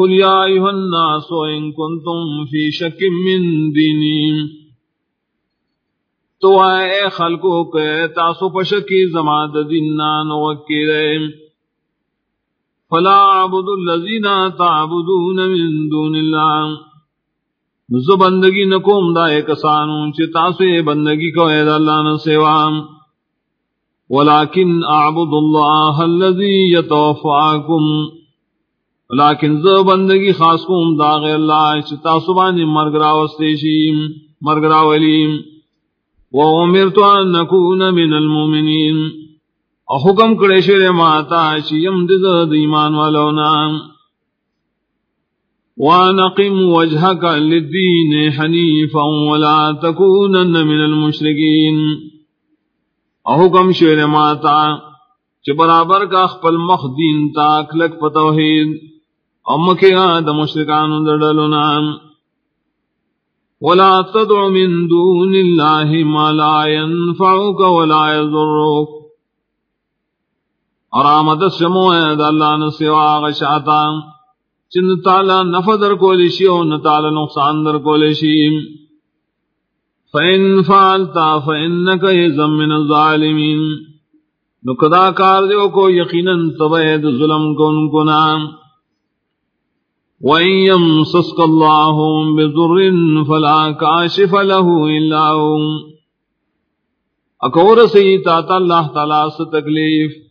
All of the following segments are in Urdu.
قل یا ایوہ الناس وإن کنتم فی شک من دینی تو اے خلقو کے تاسو پشکی زماد دینان وکیرے فلا عبد الذین تعبدون من دون اللہ نزو بندگی نکوم دائے کسانو چی تاسو بندگی کو اید اللہ نسیوام ولیکن اعبد اللہ الذی یتوفاکم لیکن زو بندگی خاص کوم داغ اللہ چتا سبانی مرگرا وستیشیم مرگرا ولیم و امرت ان نکون من المؤمنین او حکم کرے شر ماتا چیم دز ایمان والونا وانقم وجهك للدين حنيفا ولا تكونن من المشركين او حکم شر ماتا چ برابر کا خپل مخ دین تاک لک پتوحید. امکی آدم مشرکان دردلنا ولا تدع من دون الله ما لا ينفعك ولا يضرك. اور آمد سمو ہے دا اللہ نسوا غشاتا چند تالا نفدر کو لشی و نتالا نقصان در کو لشی فَإِن فَعَلْتَ فَإِنَّكَ يَزَمْ مِنَ الظَّالِمِينَ. نکدا کار دیو کو یقیناً تبید ظلم کو ان کو نام وَإِن يَمْسَسْكَ اللَّهُ بِضُرٍّ فَلَا كَاشِفَ لَهُ إِلَّا هُوَ۔ اکور سی تا اللہ تعالی سے تکلیف۔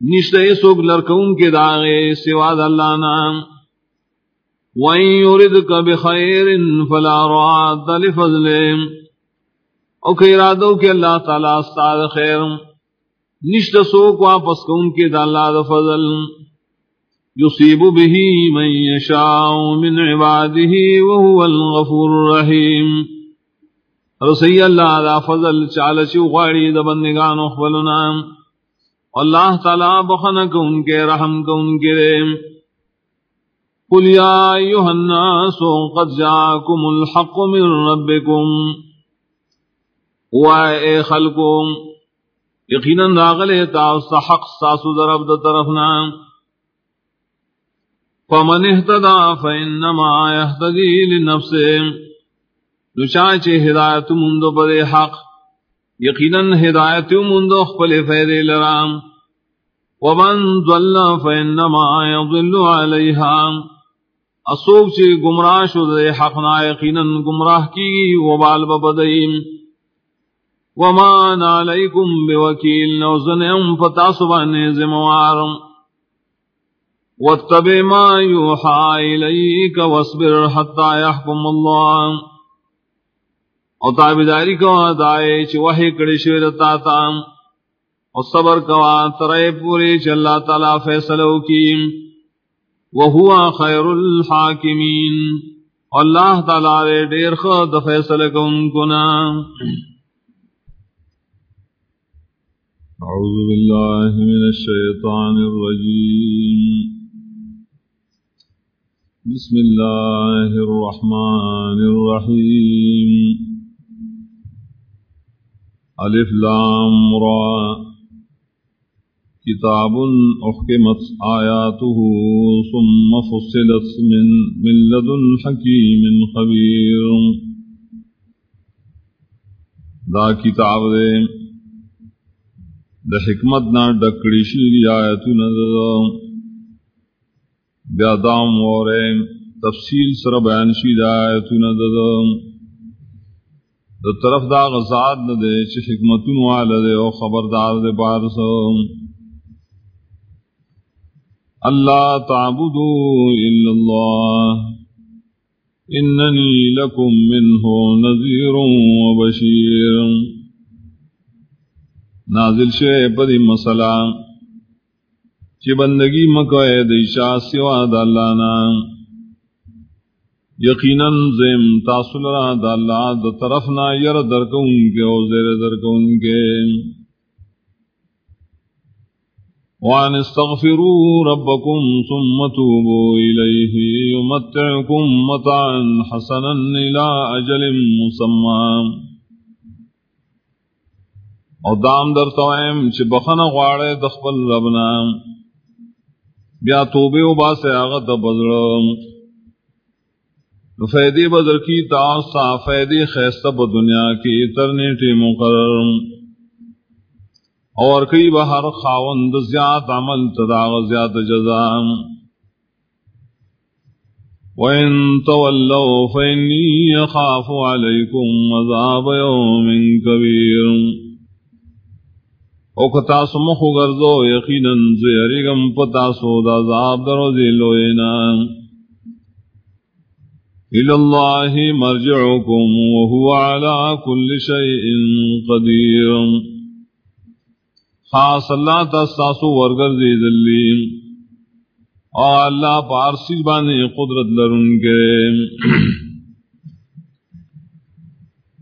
نشتے سوگ لرکون کے داغے سواد اللہ نام وَإِن يُرِدْكَ بِخَيْرٍ فَلَا رَعَادَ لِفَضْلِهِ۔ او کہ ارادو کہ اللہ تعالی استاد خیر۔ نشت سوک واپس کون کے دا اللہ دا فضل۔ يصيب به من يشاء من عباده وهو الغفور الرحيم. رسي الله على فضل چال چو غاڑی د بندگان خپلنا اللہ تعالی بخنک ان کے رحم کو ان کے قل یا ایها الناس قد جاءكم الحق من ربكم وائے خلقم یقینا راغلے تا حق ساسو ضرب د طرفنا. فمن اهتدى فانما يهتدي لنفسه نشاچ ہدایت مند پر حق، یقینا ہدایت مند خپل فائدے لرام. ومن ضل فانما يضل عليها. اصوب چی گمراہ شد حق نا یقینا گمراہ کی وبال ببدیم وما علیکم بوکیل نوزن ام فتا سبحانه ذموارم واتبع ما يوحى إليك واصبر حتى يحكم الله. او تابداری کوا دائے چھ وحی کڑی شویر تاتا او صبر کوا ترے پوری چھ اللہ تعالی فیصلو کی وہوا خیر الحاکمین. اللہ تعالی دیر خود فیصلہ کن کنا اعوذ باللہ من الشیطان الرجیم. بسم الله الرحمن الرحيم. ألف لام را. كتاب أحكمت آياته ثم فصلت من, من لدن حكيم خبير. دا کتاب دے. دا حکمت نا ڈکڑی شیری آیتو نظر بیا دام اور تفصیل سر بیان شی دایتون ددم د د طرف دا غزاد نہ دے چ حکمتون وال دے او خبردار دے بار سو اللہ تعبدوا الا اللہ. اننی لکم منه نذیر و بشیر. نازل شے پدی مسئلہ. چی بندگی مکوئے دیشا سوا دا اللہ نا. یقیناً زم تاصل را دا اللہ دا طرفنا یر درکون کے او زیر درکون کے. وان استغفروا ربكم ثم توبوا إليه يمتعكم متعا حسنا إلى أجل مسمى او دام در توائم چھ بخن غوارے دخبل ربنام بیا توبے و باسے آغت بدرم فیدی بدر کی تاسا فیدی خیستب دنیا کی ترنیٹی مقرر. اور کئی بہر خاوند زیاد عمل تداغ زیاد جزام وَإِن تَوَلَّوْا فَإِنِّي يَخَافُ عَلَيْكُمْ عَذَابَ يَوْمٍ كَبِيرٍ. او کتا سمخ گرزو یقینا زیرگم پتا سو دا عذاب درو ذلوینا الى الله مرجعكم وهو على كل شيء قدير خاص اللہ تساسو ورگر دی اور اللہ پارسی بانے قدرت لرن کے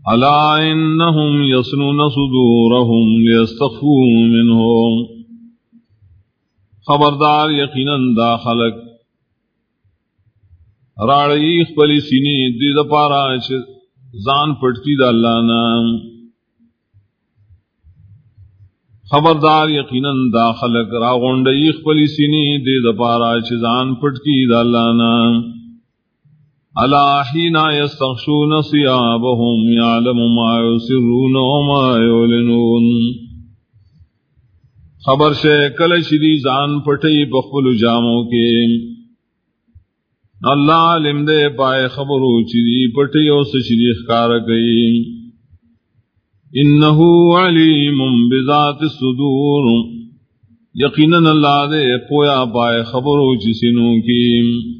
الا انهم يسنون صدورهم ليستخفوا منهم؟ خبردار یقینا داخلك راڑی خپلی سینی دی دا پارا چھ زان پٹتی دا اللہ نام خبردار یقینا داخلك راغونڈی خپلی سینی دی دا پارا چھ زان پٹتی دا اللہ نام الا حين يستغشون ثيابهم يعلم ما يسرون وما يعلنون. خبر سے کل شری زان پٹئی بخل جاموں کے. اللہ علم دے پائے خبرو چری پٹیوں سے شری اخکار گئی. انہو علیم بذات الصدور یقیناً اللہ دے پویا پائے خبرو چسنوں کی.